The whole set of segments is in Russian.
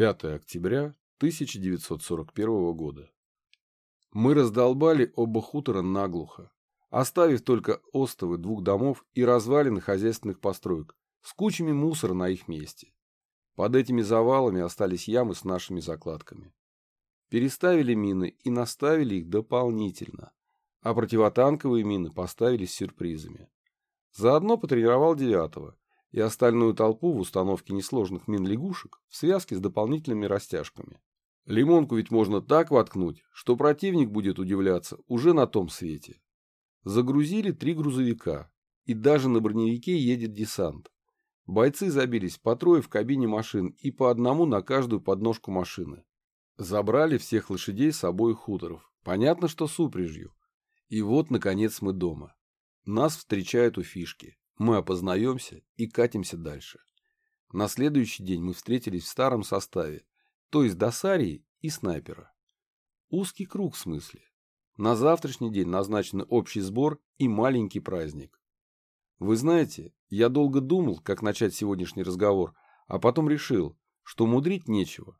5 октября 1941 года. Мы раздолбали оба хутора наглухо, оставив только остовы двух домов и развалины хозяйственных построек с кучами мусора на их месте. Под этими завалами остались ямы с нашими закладками. Переставили мины и наставили их дополнительно, а противотанковые мины поставили с сюрпризами. Заодно потренировал девятого и остальную толпу в установке несложных мин-лягушек в связке с дополнительными растяжками. Лимонку ведь можно так воткнуть, что противник будет удивляться уже на том свете. Загрузили три грузовика, и даже на броневике едет десант. Бойцы забились по трое в кабине машин и по одному на каждую подножку машины. Забрали всех лошадей с обоих хуторов. Понятно, что с упряжью. И вот, наконец, мы дома. Нас встречают у фишки. Мы опознаемся и катимся дальше. На следующий день мы встретились в старом составе, то есть досарии и снайпера. Узкий круг в смысле. На завтрашний день назначен общий сбор и маленький праздник. Вы знаете, я долго думал, как начать сегодняшний разговор, а потом решил, что мудрить нечего.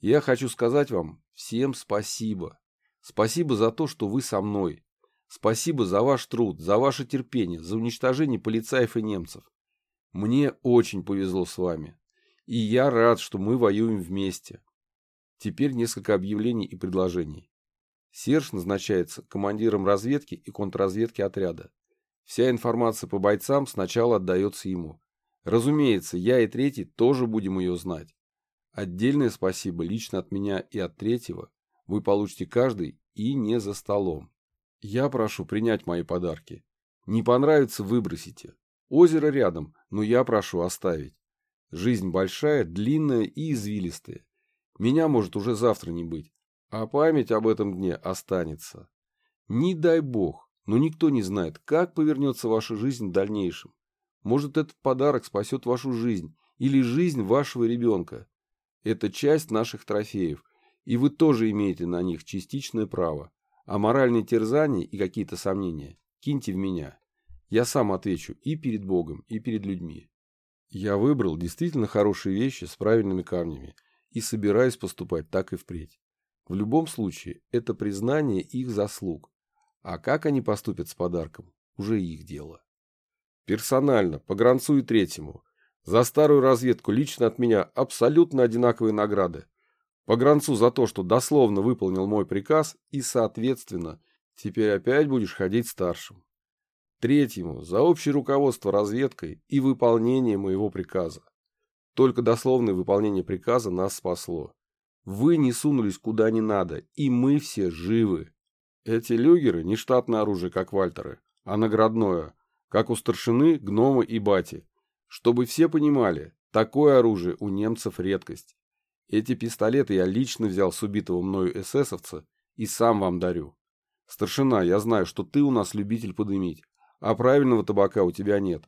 Я хочу сказать вам всем спасибо. Спасибо за то, что вы со мной, Спасибо за ваш труд, за ваше терпение, за уничтожение полицаев и немцев. Мне очень повезло с вами. И я рад, что мы воюем вместе. Теперь несколько объявлений и предложений. Серж назначается командиром разведки и контрразведки отряда. Вся информация по бойцам сначала отдается ему. Разумеется, я и третий тоже будем ее знать. Отдельное спасибо лично от меня и от третьего вы получите каждый и не за столом. Я прошу принять мои подарки. Не понравится – выбросите. Озеро рядом, но я прошу оставить. Жизнь большая, длинная и извилистая. Меня может уже завтра не быть, а память об этом дне останется. Не дай бог, но никто не знает, как повернется ваша жизнь в дальнейшем. Может, этот подарок спасет вашу жизнь или жизнь вашего ребенка. Это часть наших трофеев, и вы тоже имеете на них частичное право. А моральные терзания и какие-то сомнения киньте в меня. Я сам отвечу и перед Богом, и перед людьми. Я выбрал действительно хорошие вещи с правильными камнями и собираюсь поступать так и впредь. В любом случае, это признание их заслуг. А как они поступят с подарком, уже их дело. Персонально, по гранцу и третьему. За старую разведку лично от меня абсолютно одинаковые награды. Погранцу за то, что дословно выполнил мой приказ и, соответственно, теперь опять будешь ходить старшим. Третьему, за общее руководство разведкой и выполнение моего приказа. Только дословное выполнение приказа нас спасло. Вы не сунулись куда не надо, и мы все живы. Эти люгеры не штатное оружие, как вальтеры, а наградное, как у старшины, гнома и бати. Чтобы все понимали, такое оружие у немцев редкость. Эти пистолеты я лично взял с убитого мною эсэсовца и сам вам дарю. Старшина, я знаю, что ты у нас любитель подымить, а правильного табака у тебя нет.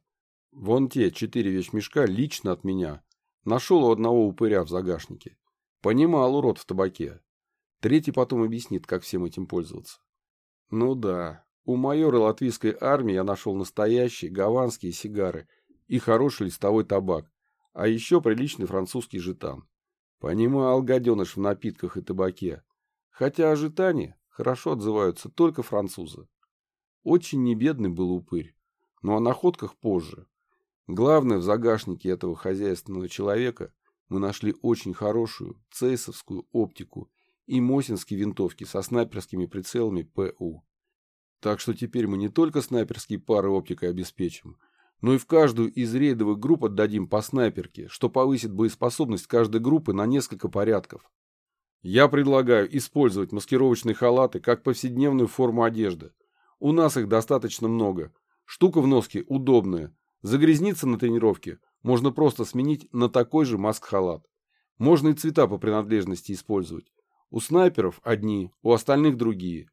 Вон те четыре вещмешка лично от меня. Нашел у одного упыря в загашнике. Понимал урод в табаке. Третий потом объяснит, как всем этим пользоваться. Ну да, у майора латвийской армии я нашел настоящие гаванские сигары и хороший листовой табак, а еще приличный французский жетан. Понимал гаденыш в напитках и табаке. Хотя о хорошо отзываются только французы. Очень небедный был упырь, но о находках позже. Главное, в загашнике этого хозяйственного человека мы нашли очень хорошую цейсовскую оптику и мосинские винтовки со снайперскими прицелами ПУ. Так что теперь мы не только снайперские пары оптикой обеспечим, но и в каждую из рейдовых групп отдадим по снайперке, что повысит боеспособность каждой группы на несколько порядков. Я предлагаю использовать маскировочные халаты как повседневную форму одежды. У нас их достаточно много. Штука в носке удобная. Загрязниться на тренировке можно просто сменить на такой же маск-халат. Можно и цвета по принадлежности использовать. У снайперов одни, у остальных другие.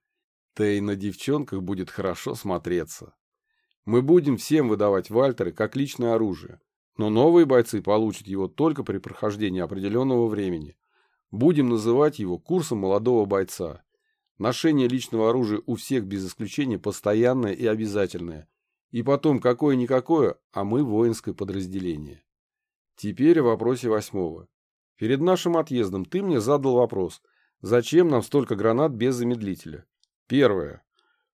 Да и на девчонках будет хорошо смотреться. Мы будем всем выдавать Вальтеры как личное оружие, но новые бойцы получат его только при прохождении определенного времени. Будем называть его курсом молодого бойца. Ношение личного оружия у всех без исключения постоянное и обязательное. И потом какое-никакое, а мы воинское подразделение. Теперь о вопросе восьмого. Перед нашим отъездом ты мне задал вопрос, зачем нам столько гранат без замедлителя? Первое.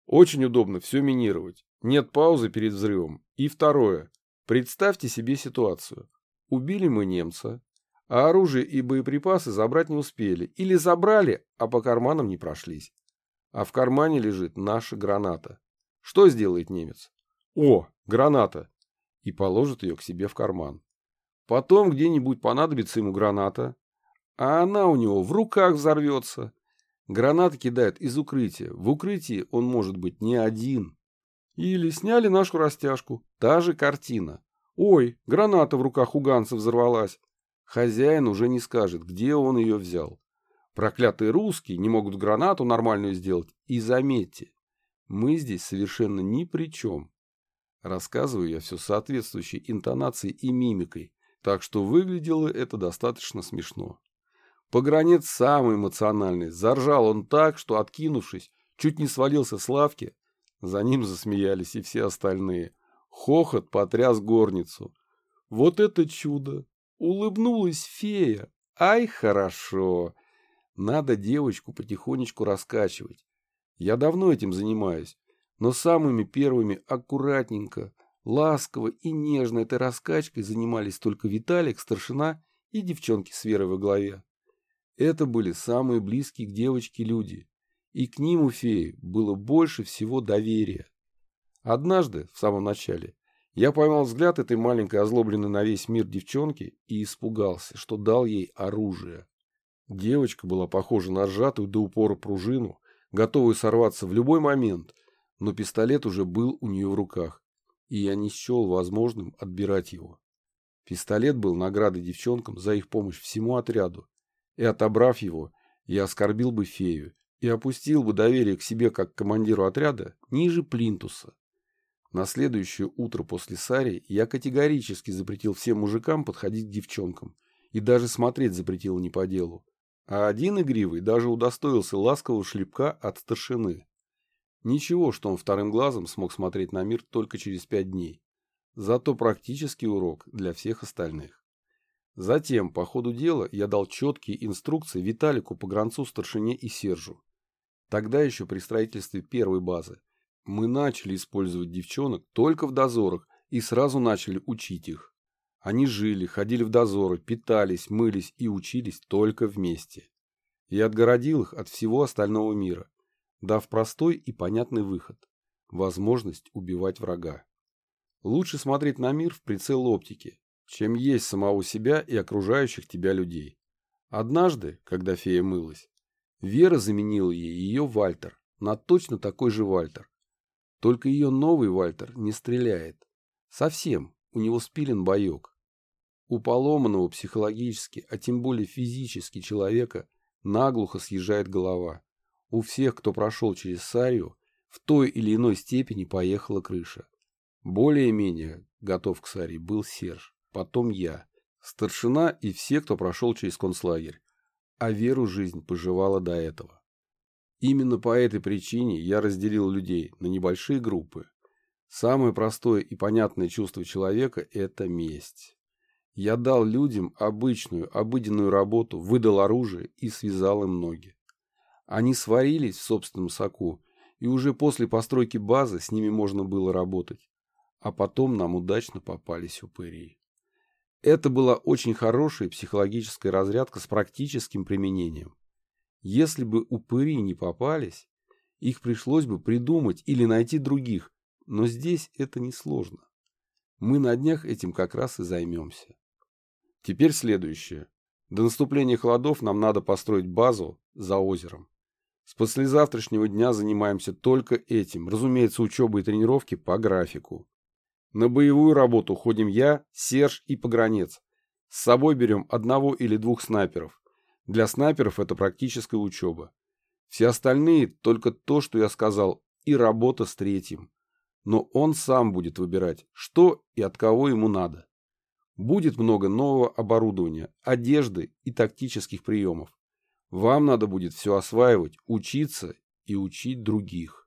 Очень удобно все минировать. Нет паузы перед взрывом. И второе. Представьте себе ситуацию. Убили мы немца, а оружие и боеприпасы забрать не успели. Или забрали, а по карманам не прошлись. А в кармане лежит наша граната. Что сделает немец? О, граната! И положит ее к себе в карман. Потом где-нибудь понадобится ему граната, а она у него в руках взорвется. Граната кидает из укрытия. В укрытии он может быть не один. Или сняли нашу растяжку. Та же картина. Ой, граната в руках у Ганса взорвалась. Хозяин уже не скажет, где он ее взял. Проклятые русские не могут гранату нормальную сделать. И заметьте, мы здесь совершенно ни при чем. Рассказываю я все соответствующей интонацией и мимикой, так что выглядело это достаточно смешно. Погранец самый эмоциональный. Заржал он так, что, откинувшись, чуть не свалился с лавки. За ним засмеялись и все остальные. Хохот потряс горницу. Вот это чудо! Улыбнулась фея. Ай, хорошо! Надо девочку потихонечку раскачивать. Я давно этим занимаюсь, но самыми первыми аккуратненько, ласково и нежно этой раскачкой занимались только Виталик, старшина и девчонки с Верой во главе. Это были самые близкие к девочке люди, и к ним у феи было больше всего доверия. Однажды, в самом начале, я поймал взгляд этой маленькой озлобленной на весь мир девчонки и испугался, что дал ей оружие. Девочка была похожа на сжатую до упора пружину, готовую сорваться в любой момент, но пистолет уже был у нее в руках, и я не счел возможным отбирать его. Пистолет был наградой девчонкам за их помощь всему отряду, и отобрав его, я оскорбил бы фею и опустил бы доверие к себе как командиру отряда ниже плинтуса. На следующее утро после Сари я категорически запретил всем мужикам подходить к девчонкам и даже смотреть запретил не по делу. А один игривый даже удостоился ласкового шлепка от старшины. Ничего, что он вторым глазом смог смотреть на мир только через пять дней. Зато практический урок для всех остальных. Затем, по ходу дела, я дал четкие инструкции Виталику, Погранцу, Старшине и Сержу. Тогда еще при строительстве первой базы. Мы начали использовать девчонок только в дозорах и сразу начали учить их. Они жили, ходили в дозоры, питались, мылись и учились только вместе. Я отгородил их от всего остального мира, дав простой и понятный выход – возможность убивать врага. Лучше смотреть на мир в прицел оптики, чем есть самого себя и окружающих тебя людей. Однажды, когда фея мылась, Вера заменила ей ее Вальтер на точно такой же Вальтер. Только ее новый Вальтер не стреляет. Совсем, у него спилен боек. У поломанного психологически, а тем более физически человека наглухо съезжает голова. У всех, кто прошел через Сарию, в той или иной степени поехала крыша. Более-менее готов к Сарии был Серж потом я, старшина и все, кто прошел через концлагерь, а веру жизнь поживала до этого. Именно по этой причине я разделил людей на небольшие группы. Самое простое и понятное чувство человека – это месть. Я дал людям обычную, обыденную работу, выдал оружие и связал им ноги. Они сварились в собственном соку, и уже после постройки базы с ними можно было работать. А потом нам удачно попались упыри. Это была очень хорошая психологическая разрядка с практическим применением. Если бы упыри не попались, их пришлось бы придумать или найти других, но здесь это несложно. Мы на днях этим как раз и займемся. Теперь следующее. До наступления холодов нам надо построить базу за озером. С послезавтрашнего дня занимаемся только этим, разумеется, учебой и тренировки по графику. На боевую работу ходим я, Серж и Погранец. С собой берем одного или двух снайперов. Для снайперов это практическая учеба. Все остальные только то, что я сказал, и работа с третьим. Но он сам будет выбирать, что и от кого ему надо. Будет много нового оборудования, одежды и тактических приемов. Вам надо будет все осваивать, учиться и учить других.